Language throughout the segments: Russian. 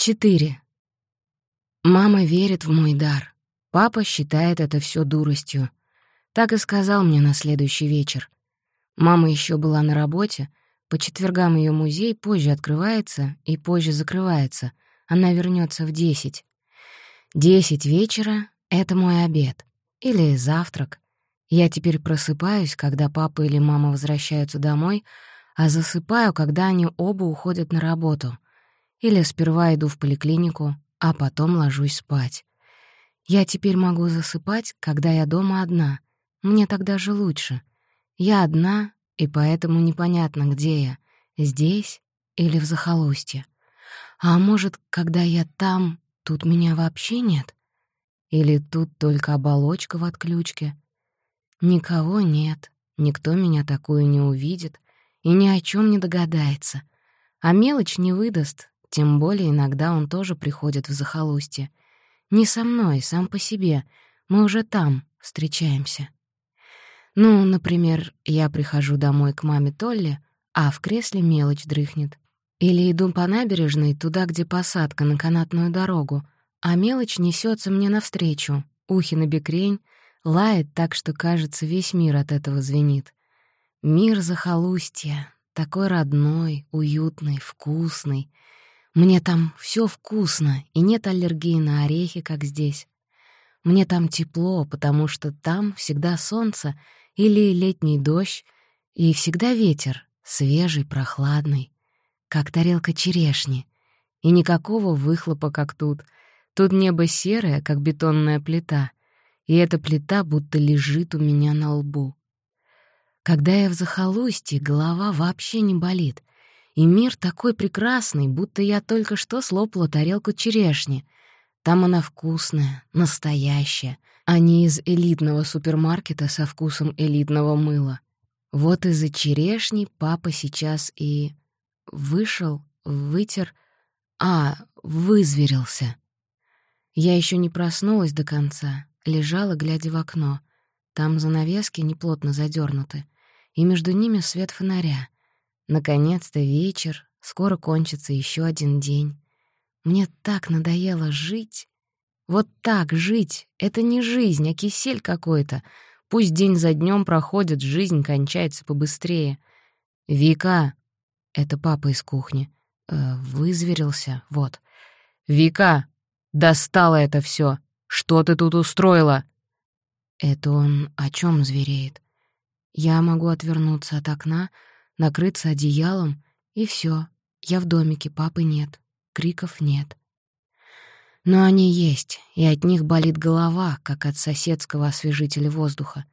4. Мама верит в мой дар. Папа считает это все дуростью. Так и сказал мне на следующий вечер. Мама еще была на работе. По четвергам ее музей позже открывается и позже закрывается. Она вернется в десять. Десять вечера — это мой обед. Или завтрак. Я теперь просыпаюсь, когда папа или мама возвращаются домой, а засыпаю, когда они оба уходят на работу — или сперва иду в поликлинику, а потом ложусь спать. Я теперь могу засыпать, когда я дома одна. Мне тогда же лучше. Я одна, и поэтому непонятно, где я — здесь или в захолустье. А может, когда я там, тут меня вообще нет? Или тут только оболочка в отключке? Никого нет, никто меня такую не увидит и ни о чем не догадается. А мелочь не выдаст, тем более иногда он тоже приходит в захолустье. Не со мной, сам по себе. Мы уже там встречаемся. Ну, например, я прихожу домой к маме Толли, а в кресле мелочь дрыхнет. Или иду по набережной туда, где посадка на канатную дорогу, а мелочь несется мне навстречу, ухи на бекрень, лает так, что, кажется, весь мир от этого звенит. Мир захолустья, такой родной, уютный, вкусный — мне там все вкусно, и нет аллергии на орехи, как здесь. Мне там тепло, потому что там всегда солнце или летний дождь, и всегда ветер, свежий, прохладный, как тарелка черешни, и никакого выхлопа, как тут. Тут небо серое, как бетонная плита, и эта плита будто лежит у меня на лбу. Когда я в захолустье, голова вообще не болит, и мир такой прекрасный, будто я только что слопала тарелку черешни. Там она вкусная, настоящая, а не из элитного супермаркета со вкусом элитного мыла. Вот из-за черешни папа сейчас и... вышел, вытер... А, вызверился. Я еще не проснулась до конца, лежала, глядя в окно. Там занавески неплотно задернуты, и между ними свет фонаря — Наконец-то вечер, скоро кончится еще один день. Мне так надоело жить. Вот так жить — это не жизнь, а кисель какой-то. Пусть день за днем проходит, жизнь кончается побыстрее. «Вика!» — это папа из кухни. Э, вызверился, вот. «Вика! Достало это все. Что ты тут устроила?» Это он о чем звереет? Я могу отвернуться от окна, накрыться одеялом, и все. Я в домике, папы нет, криков нет. Но они есть, и от них болит голова, как от соседского освежителя воздуха.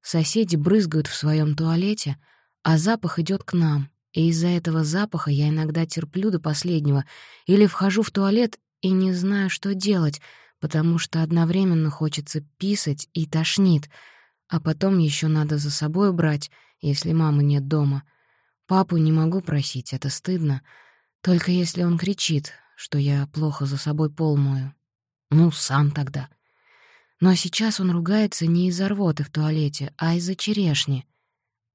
Соседи брызгают в своем туалете, а запах идет к нам, и из-за этого запаха я иногда терплю до последнего или вхожу в туалет и не знаю, что делать, потому что одновременно хочется писать и тошнит, а потом еще надо за собой убрать, если мамы нет дома — Папу не могу просить, это стыдно. Только если он кричит, что я плохо за собой пол мою. Ну, сам тогда. Но сейчас он ругается не из-за рвоты в туалете, а из-за черешни.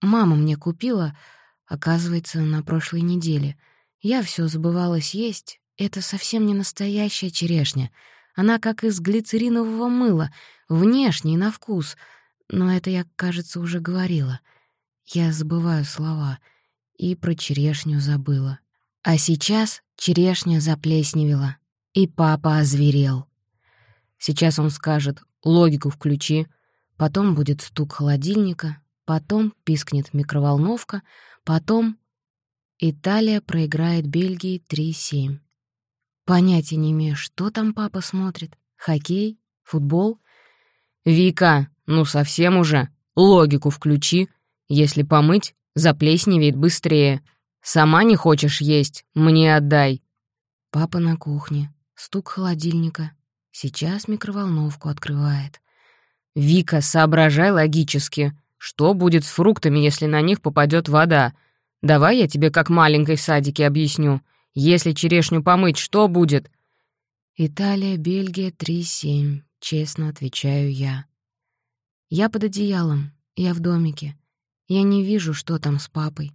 Мама мне купила, оказывается, на прошлой неделе. Я все забывала съесть. Это совсем не настоящая черешня. Она как из глицеринового мыла, внешне и на вкус. Но это я, кажется, уже говорила. Я забываю слова — и про черешню забыла. А сейчас черешня заплесневела, и папа озверел. Сейчас он скажет «логику включи», потом будет стук холодильника, потом пискнет микроволновка, потом Италия проиграет Бельгии 3-7. Понятия не имею, что там папа смотрит. Хоккей? Футбол? «Вика, ну совсем уже. Логику включи. Если помыть, Заплесневеет быстрее. Сама не хочешь есть? Мне отдай». Папа на кухне. Стук холодильника. Сейчас микроволновку открывает. «Вика, соображай логически. Что будет с фруктами, если на них попадет вода? Давай я тебе как маленькой в садике объясню. Если черешню помыть, что будет?» «Италия, Бельгия, 3-7», — честно отвечаю я. Я под одеялом, я в домике. Я не вижу, что там с папой.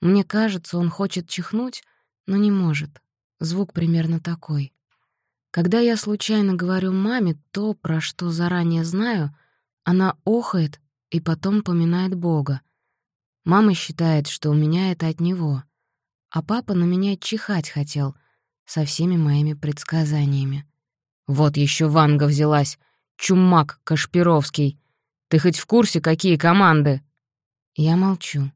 Мне кажется, он хочет чихнуть, но не может. Звук примерно такой. Когда я случайно говорю маме то, про что заранее знаю, она охает и потом поминает Бога. Мама считает, что у меня это от него, а папа на меня чихать хотел со всеми моими предсказаниями. Вот еще Ванга взялась, чумак Кашпировский. Ты хоть в курсе, какие команды? Я молчу.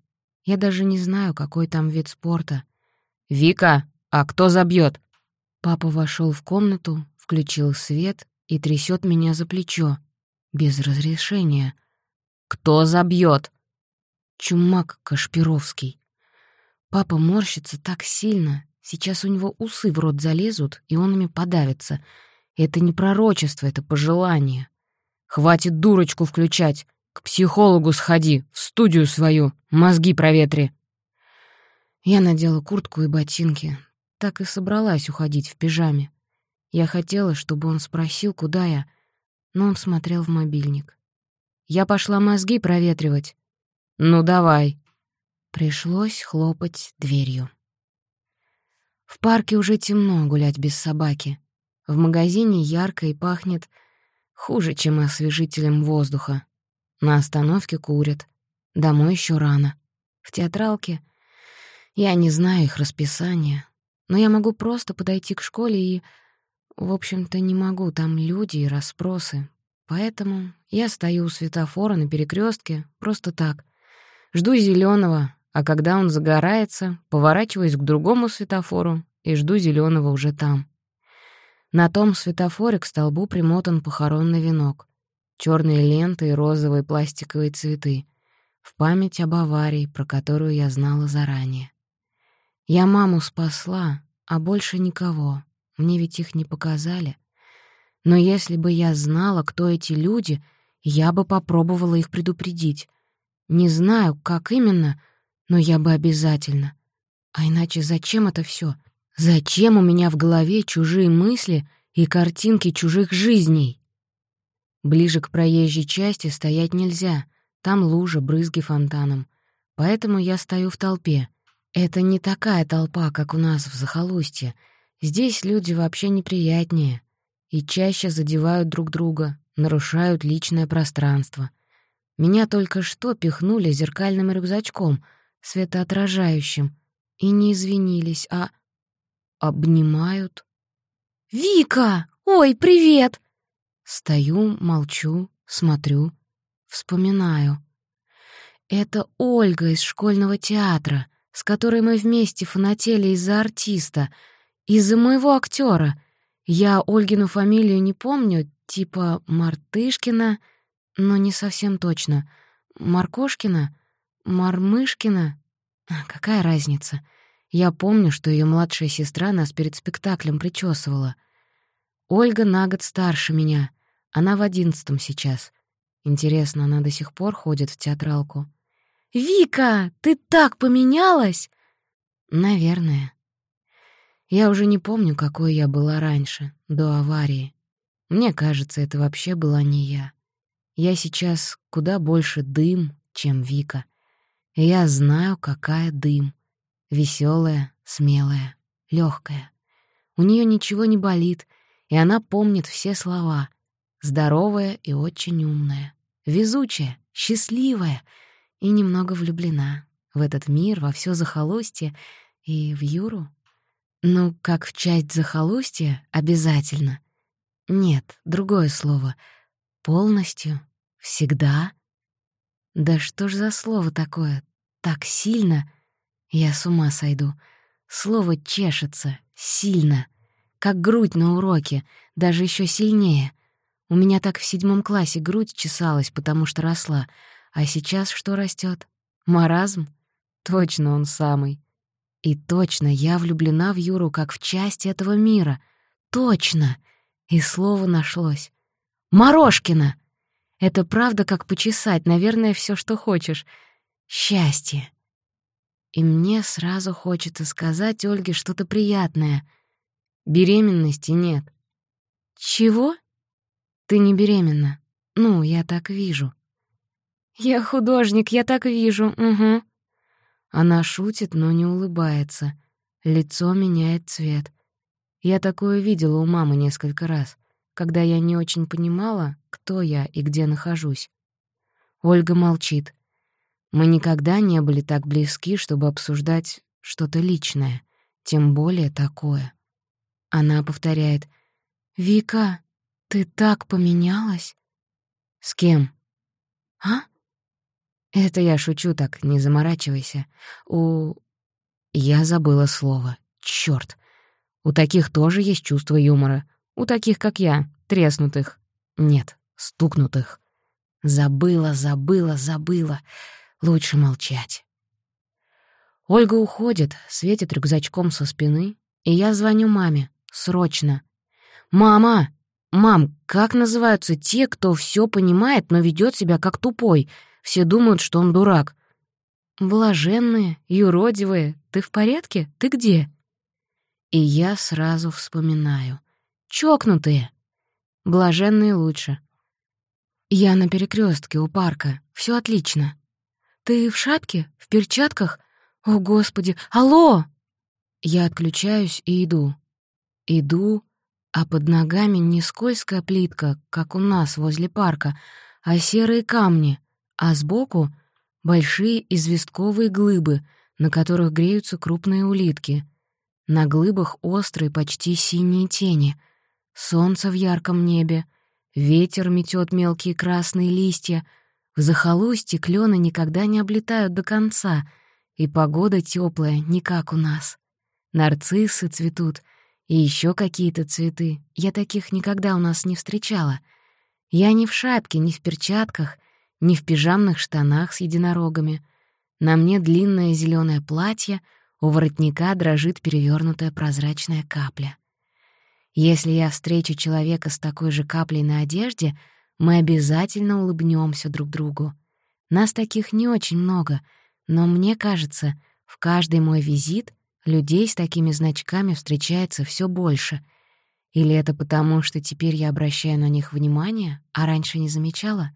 Я даже не знаю, какой там вид спорта. «Вика, а кто забьет? Папа вошел в комнату, включил свет и трясет меня за плечо. Без разрешения. «Кто забьет? Чумак Кашпировский. Папа морщится так сильно. Сейчас у него усы в рот залезут, и он ими подавится. Это не пророчество, это пожелание. Хватит дурочку включать. К психологу сходи, в студию свою, мозги проветри. Я надела куртку и ботинки, так и собралась уходить в пижаме. Я хотела, чтобы он спросил, куда я, но он смотрел в мобильник. Я пошла мозги проветривать. «Ну, давай». Пришлось хлопать дверью. В парке уже темно гулять без собаки. В магазине ярко и пахнет хуже, чем освежителем воздуха. На остановке курят. Домой еще рано. В театралке я не знаю их расписания. Но я могу просто подойти к школе и... В общем-то, не могу, там люди и расспросы. Поэтому я стою у светофора на перекрестке просто так. Жду зеленого, а когда он загорается, поворачиваюсь к другому светофору и жду зеленого уже там. На том светофоре к столбу примотан похоронный венок. Черные ленты и розовые пластиковые цветы. В память об аварии, про которую я знала заранее. Я маму спасла, а больше никого. Мне ведь их не показали. Но если бы я знала, кто эти люди, я бы попробовала их предупредить. Не знаю, как именно, но я бы обязательно. А иначе зачем это все? Зачем у меня в голове чужие мысли и картинки чужих жизней? Ближе к проезжей части стоять нельзя. Там лужа, брызги фонтаном. Поэтому я стою в толпе. Это не такая толпа, как у нас в захолустье. Здесь люди вообще неприятнее и чаще задевают друг друга, нарушают личное пространство. Меня только что пихнули зеркальным рюкзачком, светоотражающим, и не извинились, а обнимают. «Вика! Ой, привет!» Стою, молчу, смотрю, вспоминаю. Это Ольга из школьного театра — с которой мы вместе фанатели из-за артиста, из-за моего актера. Я Ольгину фамилию не помню, типа Мартышкина, но не совсем точно. Маркошкина? Мармышкина? А, какая разница? Я помню, что ее младшая сестра нас перед спектаклем причесывала. Ольга на год старше меня. Она в одиннадцатом сейчас. Интересно, она до сих пор ходит в театралку? «Вика, ты так поменялась!» «Наверное. Я уже не помню, какой я была раньше, до аварии. Мне кажется, это вообще была не я. Я сейчас куда больше дым, чем Вика. И я знаю, какая дым. Веселая, смелая, легкая. У нее ничего не болит, и она помнит все слова. Здоровая и очень умная. Везучая, счастливая — и немного влюблена в этот мир, во все захолустье и в Юру. Ну, как в часть захолустья обязательно. Нет, другое слово. Полностью, всегда. Да что ж за слово такое? Так сильно. Я с ума сойду. Слово чешется, сильно. Как грудь на уроке, даже еще сильнее. У меня так в седьмом классе грудь чесалась, потому что росла — а сейчас что растет? Маразм? Точно он самый. И точно я влюблена в Юру как в часть этого мира. Точно! И слово нашлось. Морошкина! Это правда как почесать, наверное, все, что хочешь. Счастье. И мне сразу хочется сказать Ольге что-то приятное. Беременности нет. Чего? Ты не беременна. Ну, я так вижу. «Я художник, я так вижу, угу». Она шутит, но не улыбается. Лицо меняет цвет. Я такое видела у мамы несколько раз, когда я не очень понимала, кто я и где нахожусь. Ольга молчит. Мы никогда не были так близки, чтобы обсуждать что-то личное, тем более такое. Она повторяет «Вика, ты так поменялась?» «С кем?» «А?» «Это я шучу так, не заморачивайся. У...» Я забыла слово. Чёрт. У таких тоже есть чувство юмора. У таких, как я, треснутых. Нет, стукнутых. Забыла, забыла, забыла. Лучше молчать. Ольга уходит, светит рюкзачком со спины, и я звоню маме. Срочно. «Мама! Мам, как называются те, кто все понимает, но ведет себя как тупой? Все думают, что он дурак». «Блаженные, юродивые. Ты в порядке? Ты где?» И я сразу вспоминаю. «Чокнутые!» «Блаженные лучше». «Я на перекрестке у парка. Все отлично». «Ты в шапке? В перчатках? О, Господи! Алло!» Я отключаюсь и иду. Иду, а под ногами не скользкая плитка, как у нас возле парка, а серые камни, а сбоку — большие известковые глыбы, на которых греются крупные улитки. На глыбах острые, почти синие тени. Солнце в ярком небе, ветер метет мелкие красные листья. В захолустье клены никогда не облетают до конца, и погода теплая, не как у нас. Нарциссы цветут — и еще какие-то цветы. Я таких никогда у нас не встречала. Я не в шапке, не в перчатках, не в пижамных штанах с единорогами. На мне длинное зеленое платье, у воротника дрожит перевернутая прозрачная капля. Если я встречу человека с такой же каплей на одежде, мы обязательно улыбнемся друг другу. Нас таких не очень много, но мне кажется, в каждый мой визит Людей с такими значками встречается все больше. Или это потому, что теперь я обращаю на них внимание, а раньше не замечала?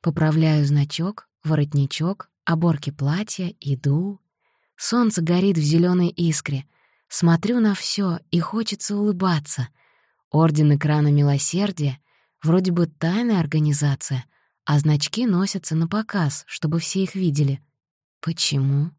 Поправляю значок, воротничок, оборки платья, иду. Солнце горит в зеленой искре. Смотрю на все и хочется улыбаться. Орден экрана милосердия — вроде бы тайная организация, а значки носятся на показ, чтобы все их видели. Почему?